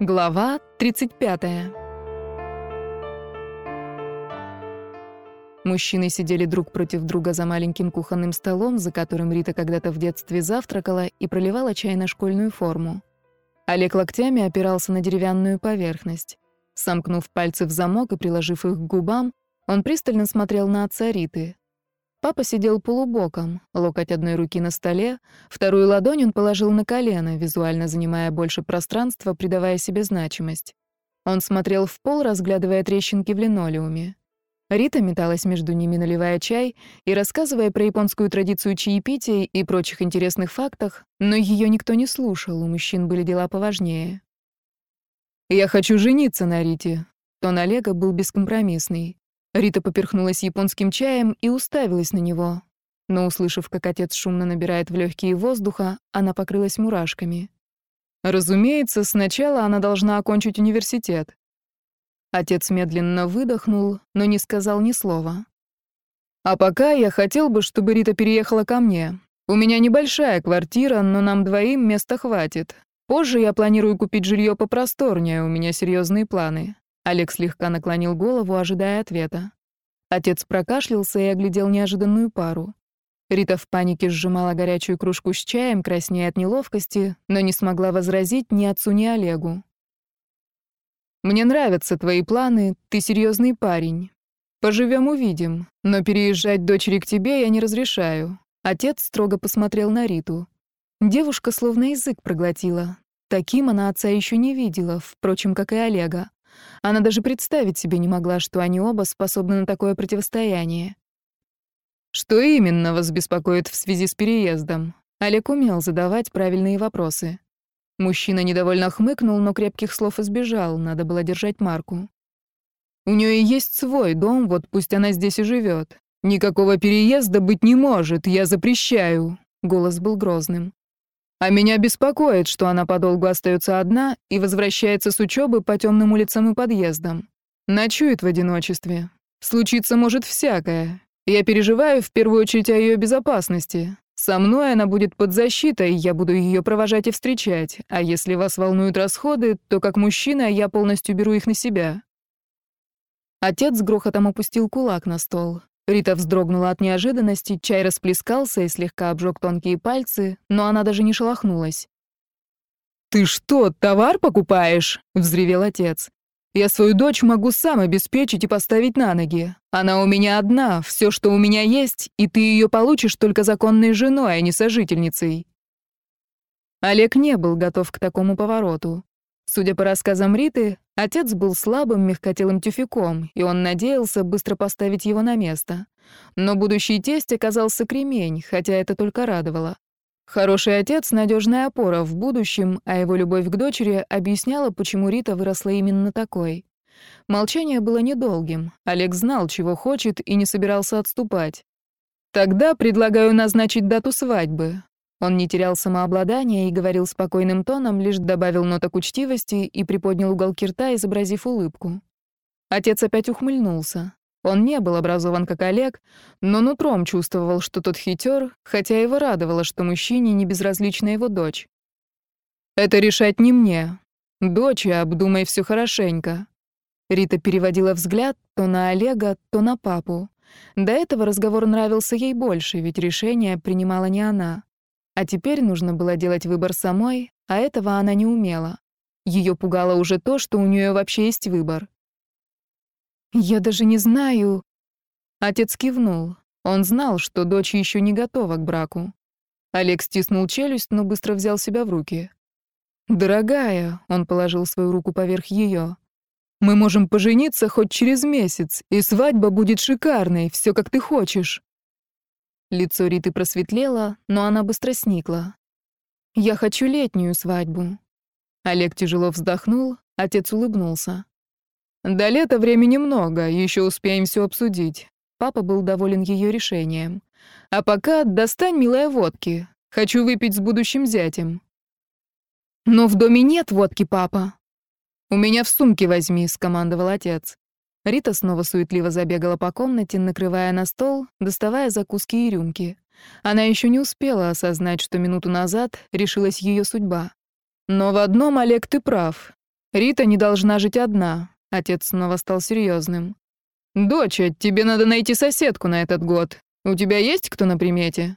Глава 35. Мужчины сидели друг против друга за маленьким кухонным столом, за которым Рита когда-то в детстве завтракала и проливала чай на школьную форму. Олег локтями опирался на деревянную поверхность. Сомкнув пальцы в замок и приложив их к губам, он пристально смотрел на отца Риты. Папа сидел полубоком, локоть одной руки на столе, вторую ладонь он положил на колено, визуально занимая больше пространства, придавая себе значимость. Он смотрел в пол, разглядывая трещинки в линолеуме. Рита металась между ними, наливая чай и рассказывая про японскую традицию чаепития и прочих интересных фактах, но ее никто не слушал, у мужчин были дела поважнее. «Я хочу жениться на Рите». Тон Олега был бескомпромиссный. Рита поперхнулась японским чаем и уставилась на него. Но, услышав, как отец шумно набирает в легкие воздуха, она покрылась мурашками. Разумеется, сначала она должна окончить университет. Отец медленно выдохнул, но не сказал ни слова. А пока я хотел бы, чтобы Рита переехала ко мне. У меня небольшая квартира, но нам двоим места хватит. Позже я планирую купить жилье попросторнее, у меня серьезные планы. Олег слегка наклонил голову, ожидая ответа. Отец прокашлялся и оглядел неожиданную пару. Рита в панике сжимала горячую кружку с чаем, краснея от неловкости, но не смогла возразить ни отцу, ни Олегу. «Мне нравятся твои планы, ты серьезный парень. Поживем увидим, но переезжать дочери к тебе я не разрешаю». Отец строго посмотрел на Риту. Девушка словно язык проглотила. Таким она отца еще не видела, впрочем, как и Олега. Она даже представить себе не могла, что они оба способны на такое противостояние. «Что именно вас беспокоит в связи с переездом?» Олег умел задавать правильные вопросы. Мужчина недовольно хмыкнул, но крепких слов избежал, надо было держать марку. «У нее есть свой дом, вот пусть она здесь и живет. Никакого переезда быть не может, я запрещаю», — голос был грозным. А меня беспокоит, что она подолгу остается одна и возвращается с учебы по темным улицам и подъездам. Ночует в одиночестве. Случиться может всякое. Я переживаю в первую очередь о ее безопасности. Со мной она будет под защитой, я буду ее провожать и встречать. А если вас волнуют расходы, то как мужчина я полностью беру их на себя. Отец с грохотом опустил кулак на стол. Рита вздрогнула от неожиданности, чай расплескался и слегка обжег тонкие пальцы, но она даже не шелохнулась. «Ты что, товар покупаешь?» — взревел отец. «Я свою дочь могу сам обеспечить и поставить на ноги. Она у меня одна, все, что у меня есть, и ты ее получишь только законной женой, а не сожительницей». Олег не был готов к такому повороту. Судя по рассказам Риты, отец был слабым мягкотелым тюфяком, и он надеялся быстро поставить его на место. Но будущий тесть оказался кремень, хотя это только радовало. Хороший отец — надежная опора в будущем, а его любовь к дочери объясняла, почему Рита выросла именно такой. Молчание было недолгим. Олег знал, чего хочет, и не собирался отступать. «Тогда предлагаю назначить дату свадьбы. Он не терял самообладания и говорил спокойным тоном, лишь добавил ноток учтивости и приподнял уголки рта, изобразив улыбку. Отец опять ухмыльнулся. Он не был образован как Олег, но нутром чувствовал, что тот хитер, хотя его радовало, что мужчине не безразлична его дочь. «Это решать не мне. Дочь, обдумай все хорошенько». Рита переводила взгляд то на Олега, то на папу. До этого разговор нравился ей больше, ведь решение принимала не она. А теперь нужно было делать выбор самой, а этого она не умела. Ее пугало уже то, что у нее вообще есть выбор. «Я даже не знаю...» Отец кивнул. Он знал, что дочь еще не готова к браку. Олег стиснул челюсть, но быстро взял себя в руки. «Дорогая», — он положил свою руку поверх ее, — «мы можем пожениться хоть через месяц, и свадьба будет шикарной, все как ты хочешь». Лицо Риты просветлело, но она быстро сникла. «Я хочу летнюю свадьбу». Олег тяжело вздохнул, отец улыбнулся. «До лета времени много, еще успеем все обсудить». Папа был доволен ее решением. «А пока достань, милая, водки. Хочу выпить с будущим зятем». «Но в доме нет водки, папа». «У меня в сумке возьми», — скомандовал отец. Рита снова суетливо забегала по комнате, накрывая на стол, доставая закуски и рюмки. Она еще не успела осознать, что минуту назад решилась ее судьба. Но в одном, Олег, ты прав. Рита не должна жить одна. Отец снова стал серьезным. «Доча, тебе надо найти соседку на этот год. У тебя есть кто на примете?»